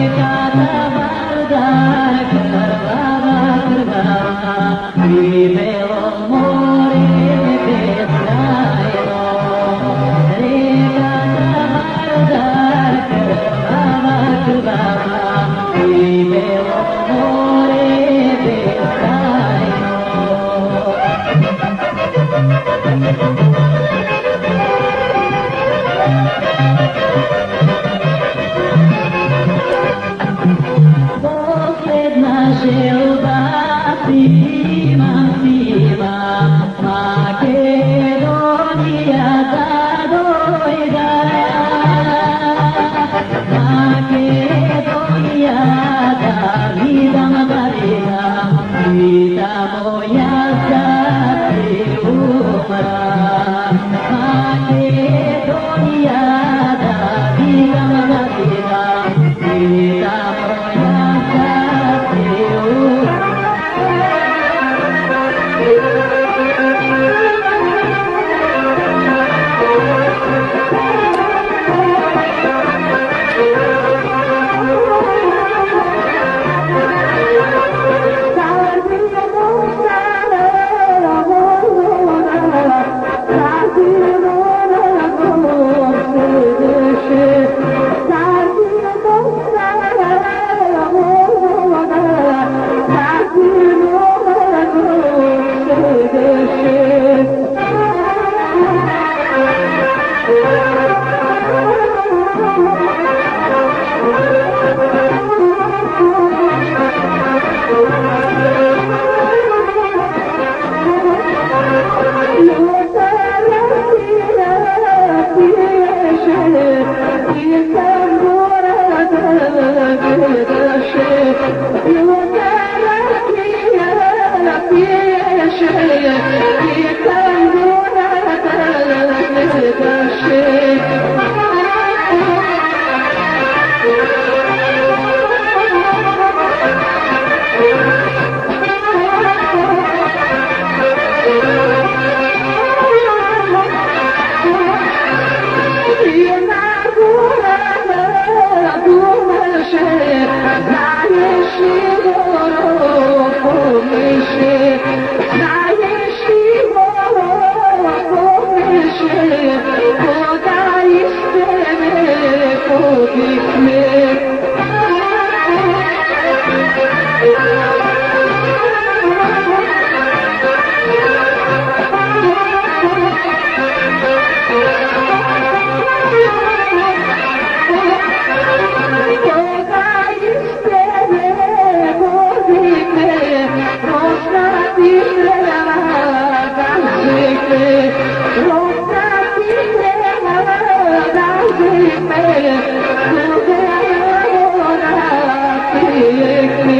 Thank you. Thank you. Thank you.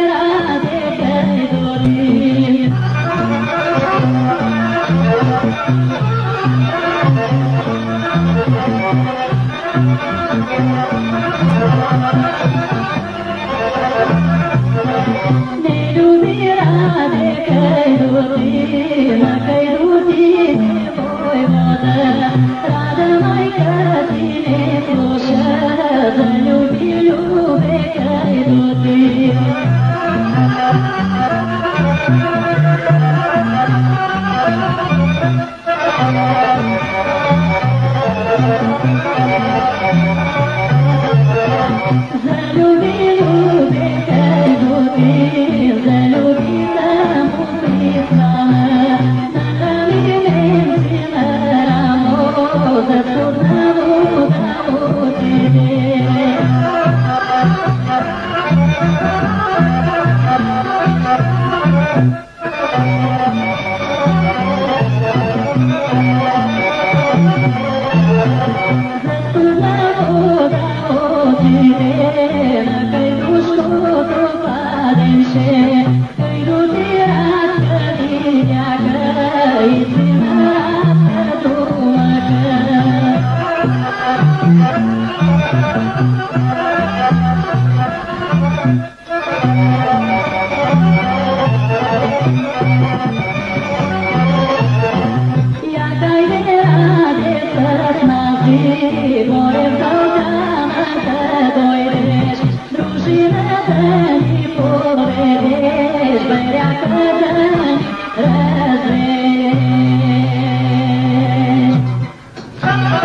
Thank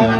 you.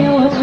eu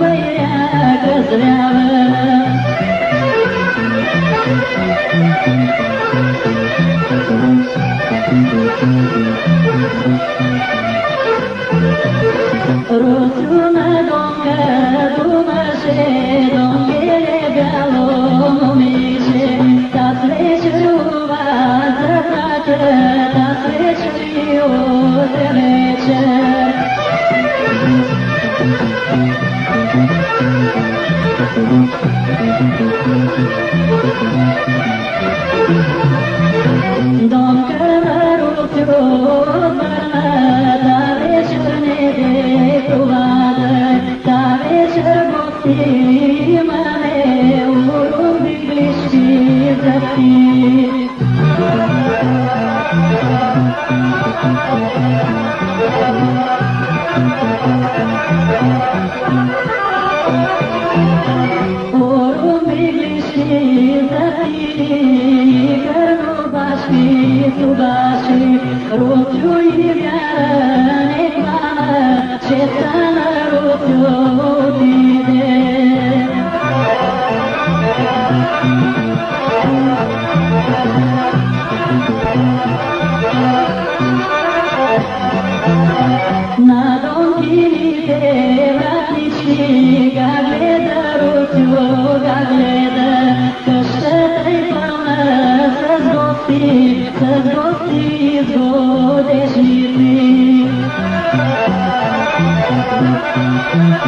bayrak ızdırabı Rutuma donga, rutuma se dongere galom ise Tatlı çuva, tatlı Thank you. Bashi subashi Thank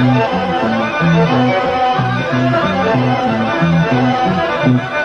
you.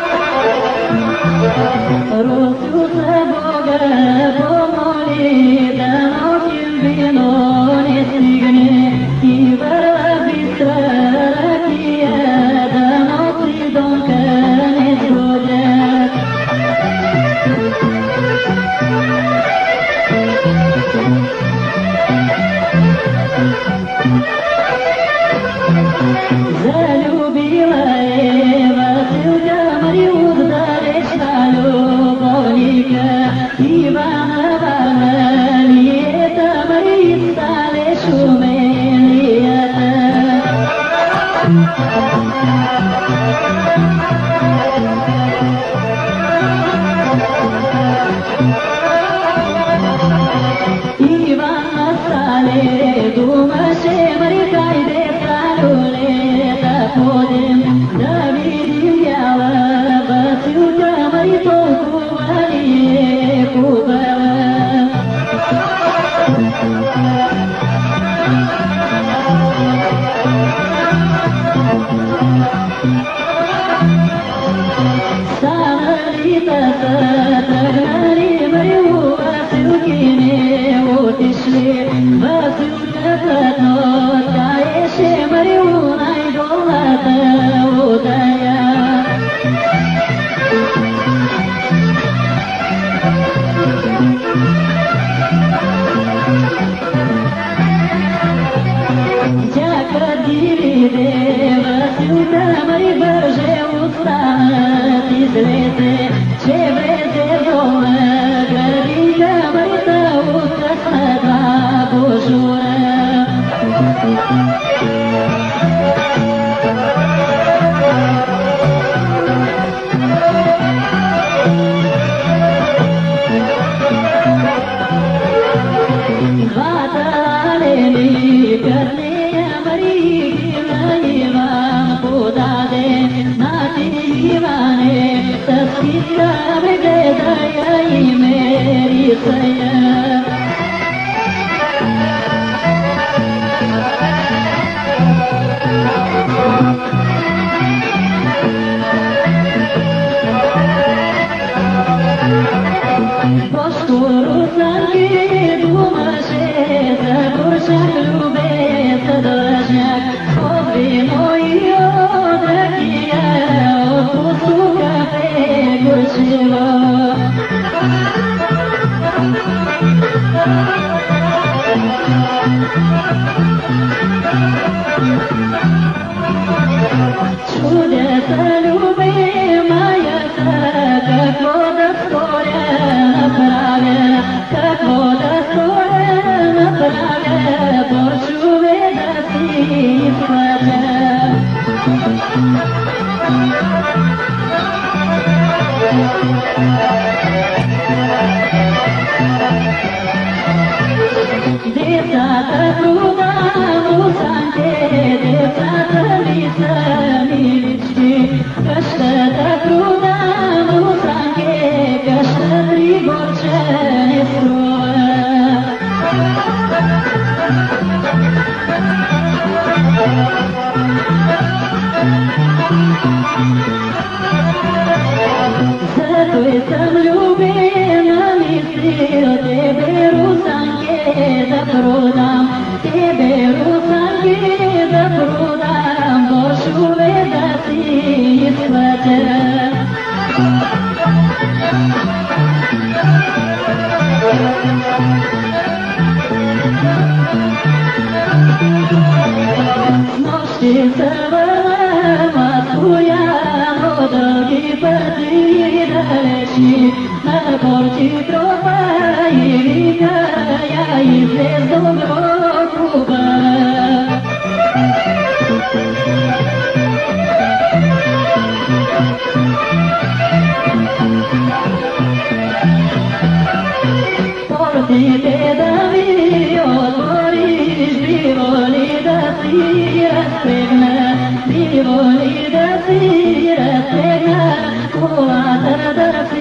Yeah.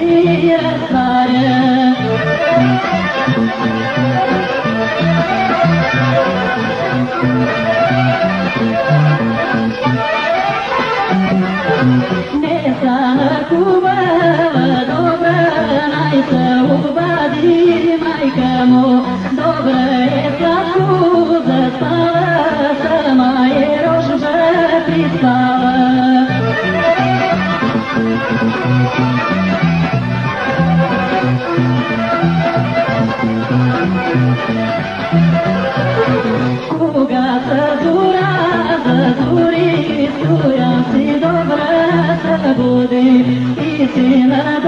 Yeah. Thank you.